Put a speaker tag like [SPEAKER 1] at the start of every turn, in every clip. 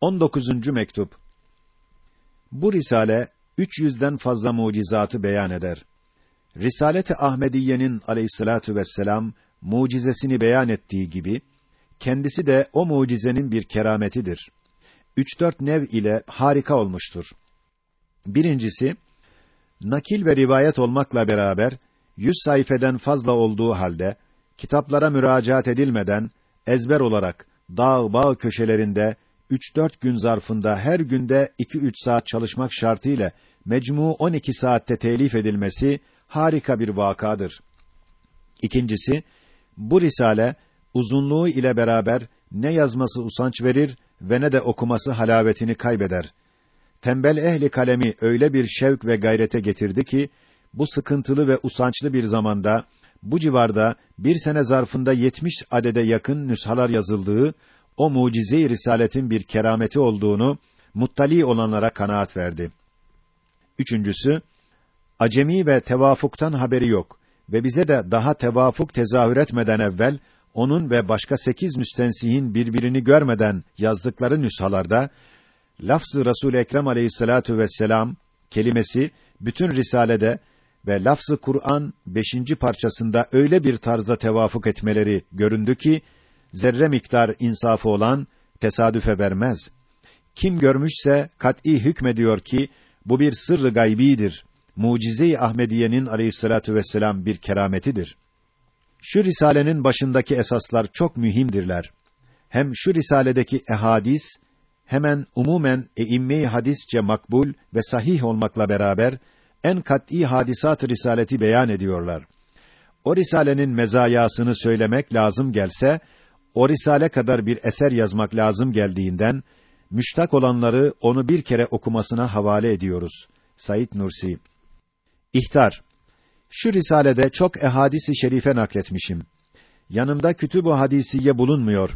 [SPEAKER 1] 19. mektup. Bu risale 300'den fazla mucizatı beyan eder. Risalet-i Ahmediye'nin aleyhissalatu vesselam mucizesini beyan ettiği gibi kendisi de o mucizenin bir kerametidir. 3-4 nev ile harika olmuştur. Birincisi nakil ve rivayet olmakla beraber 100 sayfeden fazla olduğu halde kitaplara müracaat edilmeden ezber olarak dağ bağ köşelerinde 3-4 gün zarfında her günde 2-3 saat çalışmak şartıyla mecmu 12 saatte telif edilmesi harika bir vakadır. İkincisi, bu risale uzunluğu ile beraber ne yazması usanç verir ve ne de okuması halavetini kaybeder. Tembel ehli kalemi öyle bir şevk ve gayrete getirdi ki bu sıkıntılı ve usançlı bir zamanda bu civarda bir sene zarfında 70 adede yakın nüshalar yazıldığı o mucize-i risaletin bir kerameti olduğunu muttali olanlara kanaat verdi. Üçüncüsü, acemi ve tevafuktan haberi yok ve bize de daha tevafuk tezahür etmeden evvel onun ve başka sekiz müstensihin birbirini görmeden yazdıkları nüshalarda lafz-ı Resul Ekrem Aleyhissalatu vesselam kelimesi bütün risalede ve lafz-ı Kur'an beşinci parçasında öyle bir tarzda tevafuk etmeleri göründü ki zerre miktar insafı olan tesadüfe vermez. Kim görmüşse kat'î hükmediyor ki bu bir sırrı gaybidir. Mucize-i Ahmediye'nin aleyhissalatu vesselam bir kerametidir. Şu risalenin başındaki esaslar çok mühimdirler. Hem şu risaledeki ehadis hemen umumen eimme-i hadisçe makbul ve sahih olmakla beraber en kat'î hadisat-ı risaleti beyan ediyorlar. O risalenin mezayasını söylemek lazım gelse o risale kadar bir eser yazmak lazım geldiğinden müştak olanları onu bir kere okumasına havale ediyoruz. Said Nursi İhtar Şu risalede çok ehadisi şerife nakletmişim. Yanımda kütüb-ü hadisiye bulunmuyor.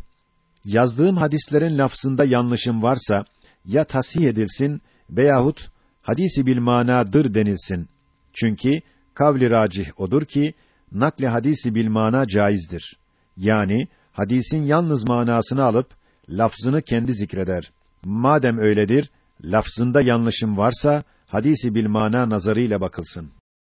[SPEAKER 1] Yazdığım hadislerin lafzında yanlışım varsa ya tasih edilsin veyahut hadisi bil manadır denilsin. Çünkü kavli racih odur ki nakli hadisi bil mana caizdir. Yani hadisin yalnız manasını alıp lafzını kendi zikreder. Madem öyledir, lafzında yanlışım varsa hadisi bil mana nazarıyla bakılsın.